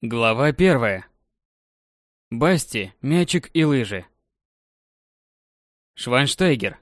Глава первая. Басти, мячик и лыжи. Швайнштейгер.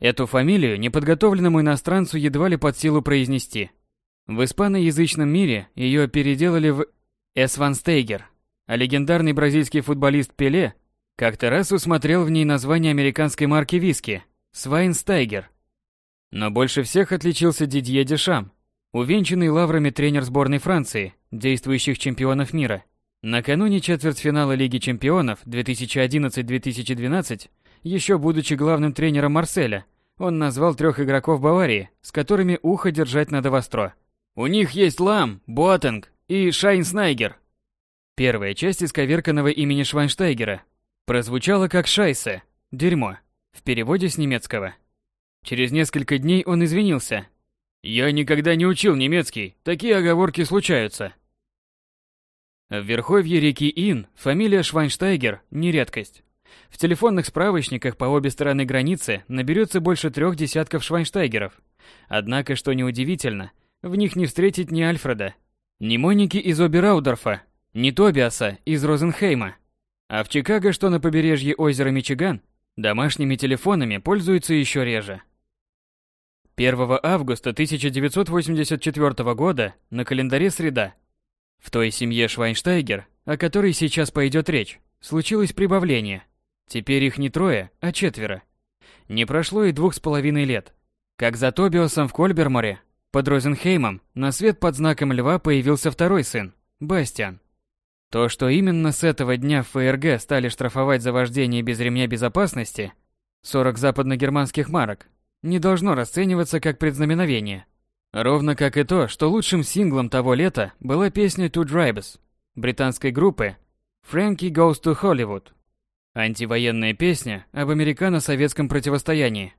Эту фамилию неподготовленному иностранцу едва ли под силу произнести. В испаноязычном мире ее переделали в Эсванстейгер, а легендарный бразильский футболист Пеле как-то раз усмотрел в ней название американской марки виски – Свайнстайгер. Но больше всех отличился Дидье Дешам, увенчанный лаврами тренер сборной Франции, действующих чемпионов мира. Накануне четвертьфинала Лиги чемпионов 2011-2012, еще будучи главным тренером Марселя, он назвал трех игроков Баварии, с которыми ухо держать надо востро. У них есть Лам, Боатенг и Шайнснайгер. Первая часть исковерканного имени Швайнштайгера прозвучала как «шайсе» – «дерьмо» в переводе с немецкого. Через несколько дней он извинился – я никогда не учил немецкий, такие оговорки случаются. В верховье реки Ин фамилия Швайнштайгер – не редкость. В телефонных справочниках по обе стороны границы наберется больше трех десятков Швайнштайгеров. Однако, что неудивительно, в них не встретить ни Альфреда, ни Моники из Обераудорфа, ни Тобиаса из Розенхейма. А в Чикаго, что на побережье озера Мичиган, домашними телефонами пользуются еще реже. 1 августа 1984 года на календаре среда. В той семье Швайнштайгер, о которой сейчас пойдет речь, случилось прибавление. Теперь их не трое, а четверо. Не прошло и двух с половиной лет. Как за Тобиосом в Кольберморе, под Розенхеймом, на свет под знаком льва появился второй сын, Бастиан. То, что именно с этого дня в ФРГ стали штрафовать за вождение без ремня безопасности, 40 западногерманских марок, не должно расцениваться как предзнаменовение. Ровно как и то, что лучшим синглом того лета была песня Two Drivers британской группы Frankie Goes to Hollywood. Антивоенная песня об американо-советском противостоянии.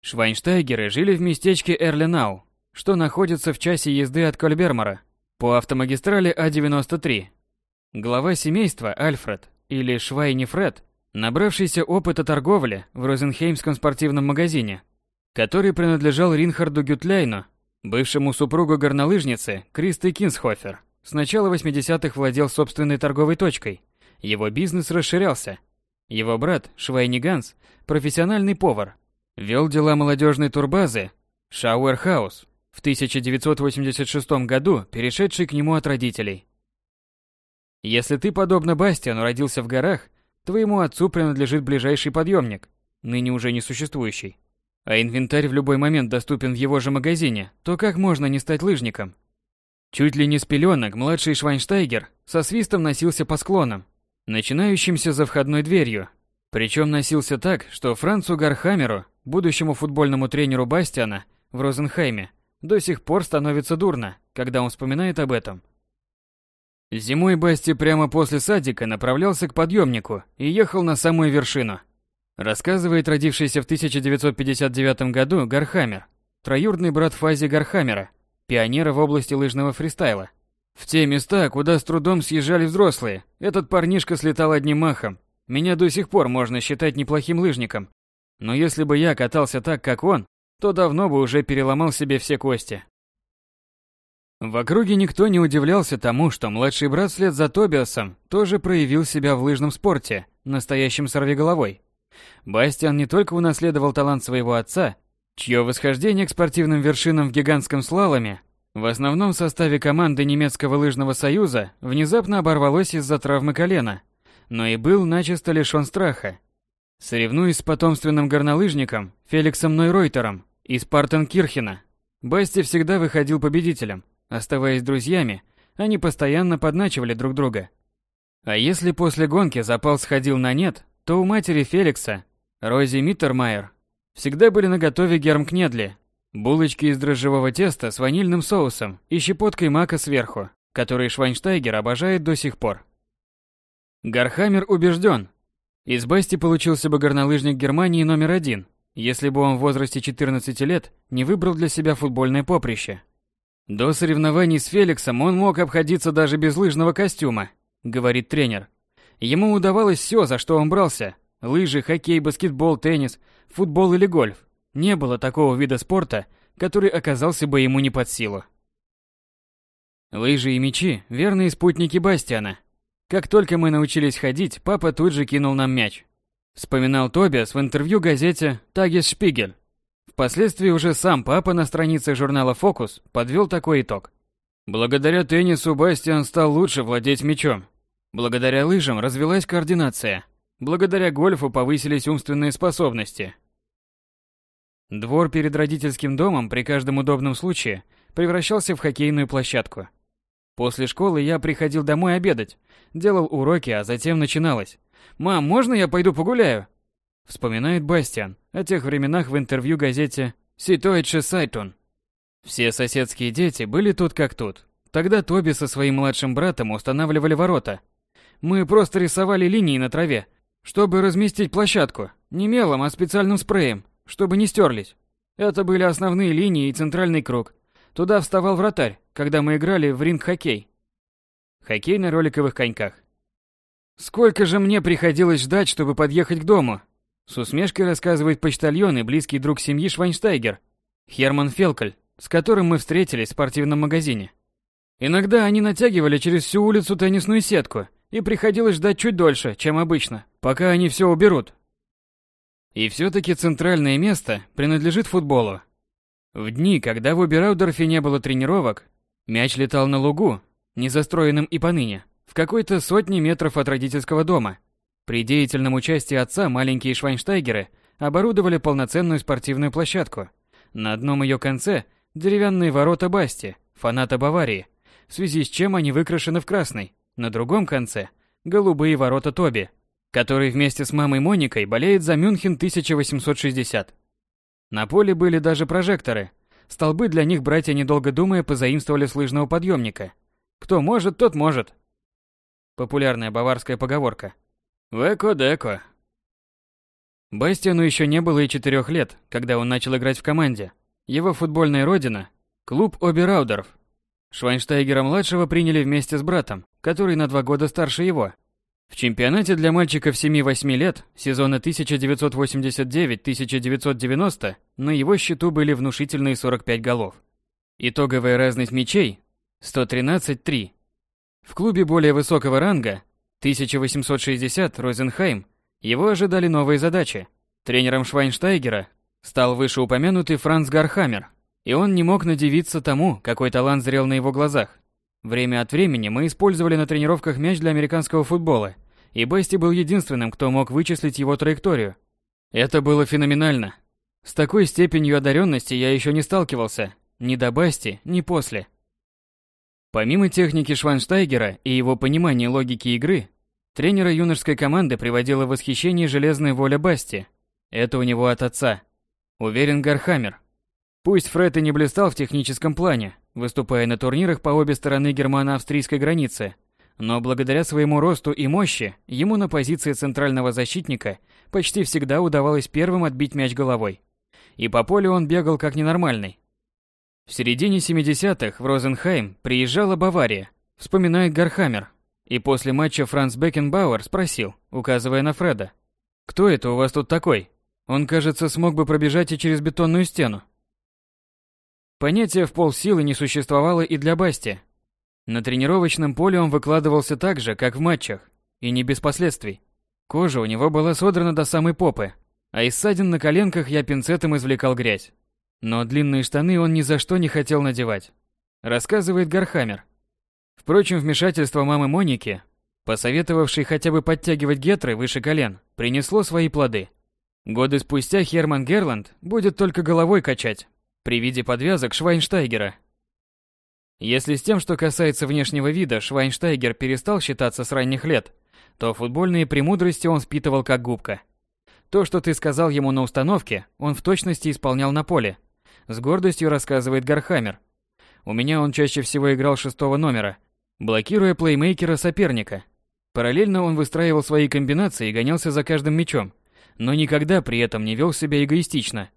Швайнштайгеры жили в местечке Эрленау, что находится в часе езды от Кольбермора по автомагистрали А93. Глава семейства Альфред, или Швайни Фред, Набравшийся опыта торговли в Розенхеймском спортивном магазине, который принадлежал Ринхарду Гютляйну, бывшему супругу горнолыжницы Кристы Кинсхофер, с начала 80-х владел собственной торговой точкой. Его бизнес расширялся. Его брат, Швайни Ганс, профессиональный повар, вел дела молодежной турбазы Шауэрхаус, в 1986 году перешедший к нему от родителей. Если ты, подобно Бастиану, родился в горах, Твоему отцу принадлежит ближайший подъемник, ныне уже не существующий. А инвентарь в любой момент доступен в его же магазине, то как можно не стать лыжником? Чуть ли не с пеленок младший Швайнштайгер со свистом носился по склонам, начинающимся за входной дверью. Причем носился так, что Францу Гархамеру, будущему футбольному тренеру Бастиана в Розенхайме, до сих пор становится дурно, когда он вспоминает об этом. Зимой Басти прямо после садика направлялся к подъемнику и ехал на самую вершину. Рассказывает родившийся в 1959 году Гархамер, троюродный брат Фази Гархамера, пионера в области лыжного фристайла. В те места, куда с трудом съезжали взрослые, этот парнишка слетал одним махом. Меня до сих пор можно считать неплохим лыжником. Но если бы я катался так, как он, то давно бы уже переломал себе все кости. В округе никто не удивлялся тому, что младший брат вслед за Тобиасом тоже проявил себя в лыжном спорте, настоящим сорвиголовой. Бастиан не только унаследовал талант своего отца, чье восхождение к спортивным вершинам в гигантском слаломе, в основном составе команды немецкого лыжного союза, внезапно оборвалось из-за травмы колена, но и был начисто лишен страха. Соревнуясь с потомственным горнолыжником Феликсом Нойройтером из Партенкирхена, Басти всегда выходил победителем, Оставаясь друзьями, они постоянно подначивали друг друга. А если после гонки запал сходил на нет, то у матери Феликса, Рози Миттермайер, всегда были наготове гермкнедли, булочки из дрожжевого теста с ванильным соусом и щепоткой мака сверху, которые Швайнштайгер обожает до сих пор. Гархамер убежден, из Басти получился бы горнолыжник Германии номер один, если бы он в возрасте 14 лет не выбрал для себя футбольное поприще. До соревнований с Феликсом он мог обходиться даже без лыжного костюма, говорит тренер. Ему удавалось все, за что он брался. Лыжи, хоккей, баскетбол, теннис, футбол или гольф. Не было такого вида спорта, который оказался бы ему не под силу. Лыжи и мечи – верные спутники Бастиана. Как только мы научились ходить, папа тут же кинул нам мяч. Вспоминал Тобиас в интервью газете «Тагис Шпигель». Впоследствии уже сам папа на странице журнала «Фокус» подвел такой итог. Благодаря теннису Бастиан стал лучше владеть мячом. Благодаря лыжам развилась координация. Благодаря гольфу повысились умственные способности. Двор перед родительским домом при каждом удобном случае превращался в хоккейную площадку. После школы я приходил домой обедать, делал уроки, а затем начиналось. «Мам, можно я пойду погуляю?» Вспоминает Бастиан о тех временах в интервью газете «Ситуэйдше Сайтон». Все соседские дети были тут как тут. Тогда Тоби со своим младшим братом устанавливали ворота. Мы просто рисовали линии на траве, чтобы разместить площадку. Не мелом, а специальным спреем, чтобы не стерлись. Это были основные линии и центральный круг. Туда вставал вратарь, когда мы играли в ринг-хоккей. Хоккей на роликовых коньках. Сколько же мне приходилось ждать, чтобы подъехать к дому? С усмешкой рассказывает почтальон и близкий друг семьи Швайнштайгер, Херман Фелкель, с которым мы встретились в спортивном магазине. Иногда они натягивали через всю улицу теннисную сетку, и приходилось ждать чуть дольше, чем обычно, пока они все уберут. И все-таки центральное место принадлежит футболу. В дни, когда в Убераудорфе не было тренировок, мяч летал на лугу, не застроенным и поныне, в какой-то сотне метров от родительского дома. При деятельном участии отца маленькие Швайнштайгеры оборудовали полноценную спортивную площадку. На одном ее конце деревянные ворота Басти, фаната Баварии, в связи с чем они выкрашены в красный. На другом конце голубые ворота Тоби, который вместе с мамой Моникой болеет за Мюнхен 1860. На поле были даже прожекторы. Столбы для них братья, недолго думая, позаимствовали с лыжного подъемника. Кто может, тот может. Популярная баварская поговорка. Веко-деко. Бастиану еще не было и четырех лет, когда он начал играть в команде. Его футбольная родина – клуб Обераудерф. Швайнштайгера-младшего приняли вместе с братом, который на два года старше его – в чемпионате для мальчиков 7-8 лет сезона 1989-1990 на его счету были внушительные 45 голов. Итоговая разность мячей 113-3. В клубе более высокого ранга 1860 Розенхайм его ожидали новые задачи. Тренером Швайнштайгера стал вышеупомянутый Франц Гархаммер, и он не мог надивиться тому, какой талант зрел на его глазах. Время от времени мы использовали на тренировках мяч для американского футбола, и Басти был единственным, кто мог вычислить его траекторию. Это было феноменально. С такой степенью одаренности я еще не сталкивался, ни до Басти, ни после. Помимо техники Шванштайгера и его понимания логики игры, тренера юношеской команды приводила в восхищение железная воля Басти. Это у него от отца. Уверен Гархаммер. Пусть Фред и не блистал в техническом плане, выступая на турнирах по обе стороны германо-австрийской границы, но благодаря своему росту и мощи, ему на позиции центрального защитника почти всегда удавалось первым отбить мяч головой. И по полю он бегал как ненормальный. В середине 70-х в Розенхайм приезжала Бавария, вспоминает Гархаммер. И после матча Франц Бекенбауэр спросил, указывая на Фреда. «Кто это у вас тут такой? Он, кажется, смог бы пробежать и через бетонную стену». Понятие в полсилы не существовало и для Басти. На тренировочном поле он выкладывался так же, как в матчах, и не без последствий. Кожа у него была содрана до самой попы, а из ссадин на коленках я пинцетом извлекал грязь. Но длинные штаны он ни за что не хотел надевать. Рассказывает Гархаммер. Впрочем, вмешательство мамы Моники, посоветовавшей хотя бы подтягивать гетры выше колен, принесло свои плоды. Годы спустя Херман Герланд будет только головой качать, при виде подвязок Швайнштайгера. Если с тем, что касается внешнего вида, Швайнштайгер перестал считаться с ранних лет, то футбольные премудрости он впитывал как губка. То, что ты сказал ему на установке, он в точности исполнял на поле. С гордостью рассказывает Гархаммер. У меня он чаще всего играл шестого номера, блокируя плеймейкера соперника. Параллельно он выстраивал свои комбинации и гонялся за каждым мячом, но никогда при этом не вел себя эгоистично.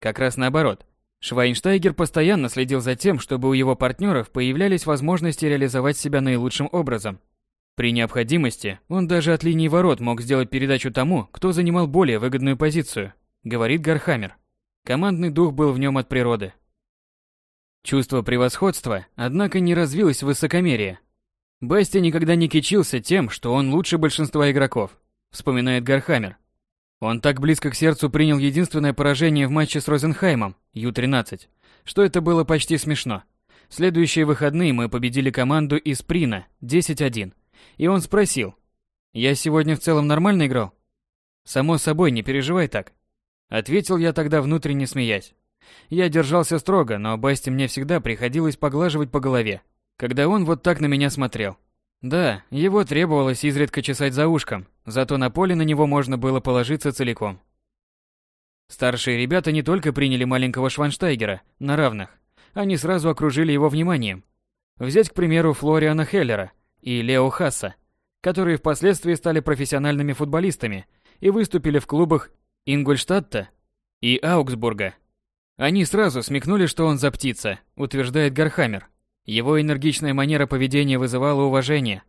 Как раз наоборот – Швайнштайгер постоянно следил за тем, чтобы у его партнеров появлялись возможности реализовать себя наилучшим образом. При необходимости он даже от линии ворот мог сделать передачу тому, кто занимал более выгодную позицию, говорит Гархаммер. Командный дух был в нем от природы. Чувство превосходства, однако, не развилось в высокомерие. Басти никогда не кичился тем, что он лучше большинства игроков, вспоминает Гархаммер. Он так близко к сердцу принял единственное поражение в матче с Розенхаймом, U-13, что это было почти смешно. В следующие выходные мы победили команду из Прина 10-1. И он спросил, «Я сегодня в целом нормально играл?» «Само собой, не переживай так». Ответил я тогда внутренне смеясь. Я держался строго, но Басти мне всегда приходилось поглаживать по голове, когда он вот так на меня смотрел. Да, его требовалось изредка чесать за ушком, зато на поле на него можно было положиться целиком. Старшие ребята не только приняли маленького Шванштайгера на равных, они сразу окружили его вниманием. Взять, к примеру, Флориана Хеллера и Лео Хасса, которые впоследствии стали профессиональными футболистами и выступили в клубах Ингольштадта и Аугсбурга. Они сразу смекнули, что он за птица, утверждает Гархаммер. Его энергичная манера поведения вызывала уважение.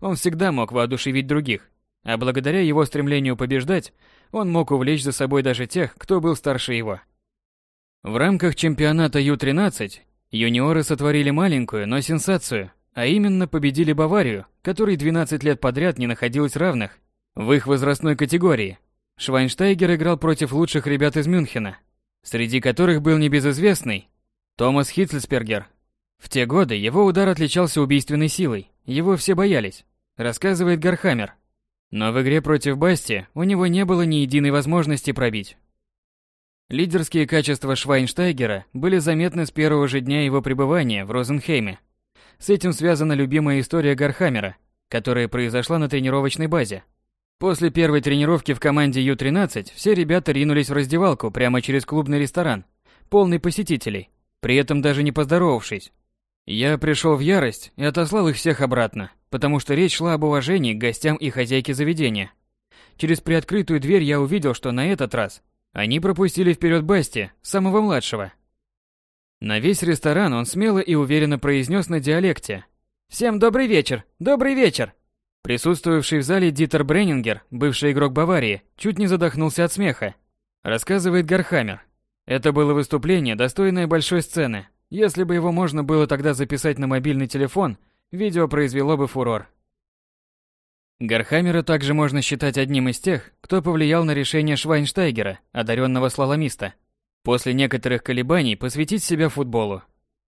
Он всегда мог воодушевить других, а благодаря его стремлению побеждать, он мог увлечь за собой даже тех, кто был старше его. В рамках чемпионата U-13 юниоры сотворили маленькую, но сенсацию, а именно победили Баварию, которой 12 лет подряд не находилось равных в их возрастной категории. Швайнштайгер играл против лучших ребят из Мюнхена, среди которых был небезызвестный Томас Хитцельсбергер. В те годы его удар отличался убийственной силой, его все боялись, рассказывает Гархаммер. Но в игре против Басти у него не было ни единой возможности пробить. Лидерские качества Швайнштайгера были заметны с первого же дня его пребывания в Розенхейме. С этим связана любимая история Гархаммера, которая произошла на тренировочной базе. После первой тренировки в команде Ю-13 все ребята ринулись в раздевалку прямо через клубный ресторан, полный посетителей, при этом даже не поздоровавшись. Я пришел в ярость и отослал их всех обратно, потому что речь шла об уважении к гостям и хозяйке заведения. Через приоткрытую дверь я увидел, что на этот раз они пропустили вперед Басти, самого младшего. На весь ресторан он смело и уверенно произнес на диалекте. «Всем добрый вечер! Добрый вечер!» Присутствовавший в зале Дитер Бреннингер, бывший игрок Баварии, чуть не задохнулся от смеха. Рассказывает Гархаммер. Это было выступление, достойное большой сцены. Если бы его можно было тогда записать на мобильный телефон, видео произвело бы фурор. Гархаммера также можно считать одним из тех, кто повлиял на решение Швайнштайгера, одаренного слаломиста, после некоторых колебаний посвятить себя футболу.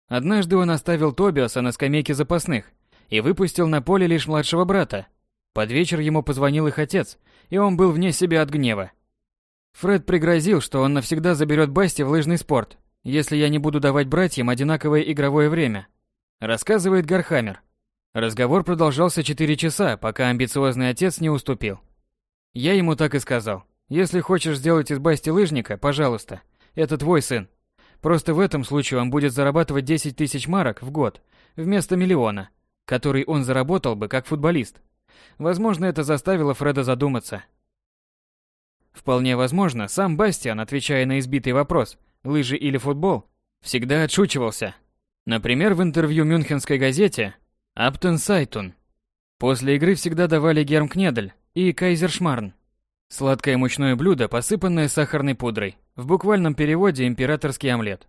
Однажды он оставил Тобиаса на скамейке запасных – и выпустил на поле лишь младшего брата. Под вечер ему позвонил их отец, и он был вне себя от гнева. Фред пригрозил, что он навсегда заберет Басти в лыжный спорт, если я не буду давать братьям одинаковое игровое время. Рассказывает Гархаммер. Разговор продолжался 4 часа, пока амбициозный отец не уступил. Я ему так и сказал. Если хочешь сделать из Басти лыжника, пожалуйста, это твой сын. Просто в этом случае он будет зарабатывать 10 тысяч марок в год вместо миллиона который он заработал бы как футболист. Возможно, это заставило Фреда задуматься. Вполне возможно, сам Бастиан, отвечая на избитый вопрос, лыжи или футбол, всегда отшучивался. Например, в интервью мюнхенской газете «Аптен Сайтун». После игры всегда давали гермкнедель и кайзершмарн. Сладкое мучное блюдо, посыпанное сахарной пудрой. В буквальном переводе императорский омлет.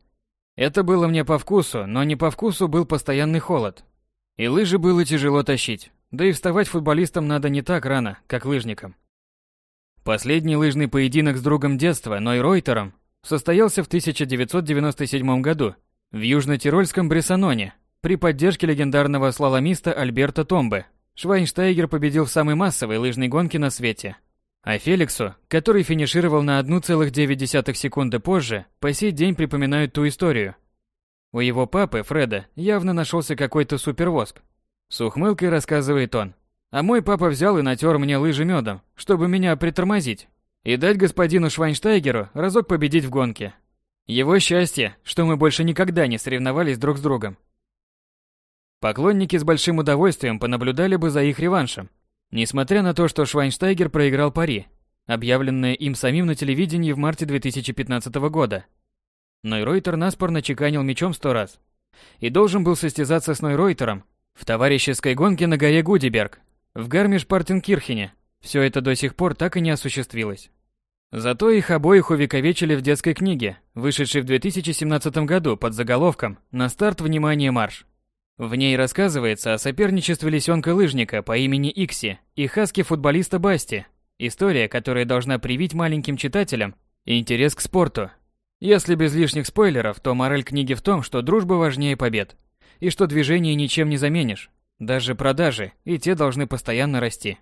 Это было мне по вкусу, но не по вкусу был постоянный холод, и лыжи было тяжело тащить, да и вставать футболистам надо не так рано, как лыжникам. Последний лыжный поединок с другом детства, Ной Ройтером, состоялся в 1997 году в Южно-Тирольском Брессаноне при поддержке легендарного слаломиста Альберта Томбе. Швайнштайгер победил в самой массовой лыжной гонке на свете. А Феликсу, который финишировал на 1,9 секунды позже, по сей день припоминают ту историю – у его папы, Фреда, явно нашелся какой-то супервоск. С ухмылкой рассказывает он. А мой папа взял и натер мне лыжи медом, чтобы меня притормозить. И дать господину Швайнштайгеру разок победить в гонке. Его счастье, что мы больше никогда не соревновались друг с другом. Поклонники с большим удовольствием понаблюдали бы за их реваншем, несмотря на то, что Швайнштайгер проиграл пари, объявленное им самим на телевидении в марте 2015 года. Нойройтер наспорно чеканил мечом сто раз. И должен был состязаться с Нойройтером в товарищеской гонке на горе Гудиберг, в Гармиш-Партенкирхене. Все это до сих пор так и не осуществилось. Зато их обоих увековечили в детской книге, вышедшей в 2017 году под заголовком «На старт, внимание, марш». В ней рассказывается о соперничестве лисенка-лыжника по имени Икси и хаски-футболиста Басти. История, которая должна привить маленьким читателям интерес к спорту. Если без лишних спойлеров, то мораль книги в том, что дружба важнее побед. И что движение ничем не заменишь. Даже продажи, и те должны постоянно расти.